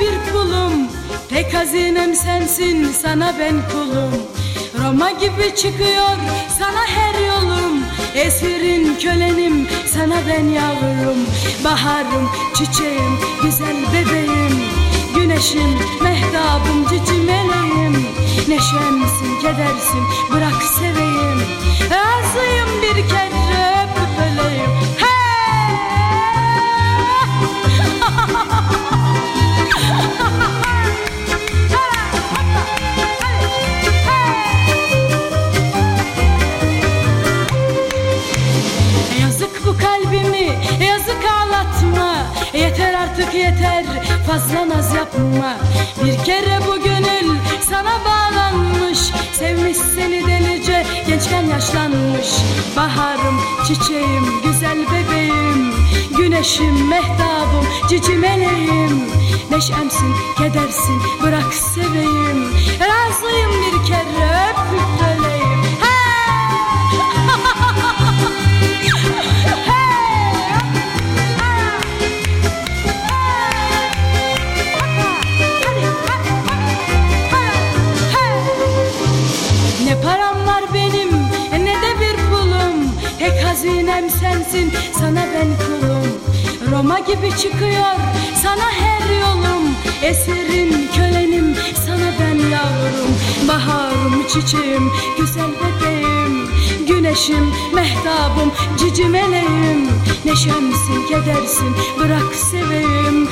bir pulum. Tek hazinem sensin sana ben kulum. Roma gibi çıkıyor sana her yolum. Esirin kölenim sana ben yavrum. Baharım çiçeğim güzel bebeğim. Güneşim mehtabım cici meleğim Neşemsin kedersin bırak fazla naz yapma. Bir kere bu gönül sana bağlanmış. Sevmiş seni delice gençken yaşlanmış. Baharım çiçeğim güzel bebeğim. Güneşim mehtabım cici meleğim Neşemsin kedersin bırak seveyim sensin sana ben kulum. Roma gibi çıkıyor. Sana her yolum. Esirin kölenim. Sana ben yavrum. Baharım çiçeğim. Güzel bebeğim. Güneşim mehtabım cici meleğim. Neşemsin kedersin. Bırak seveyim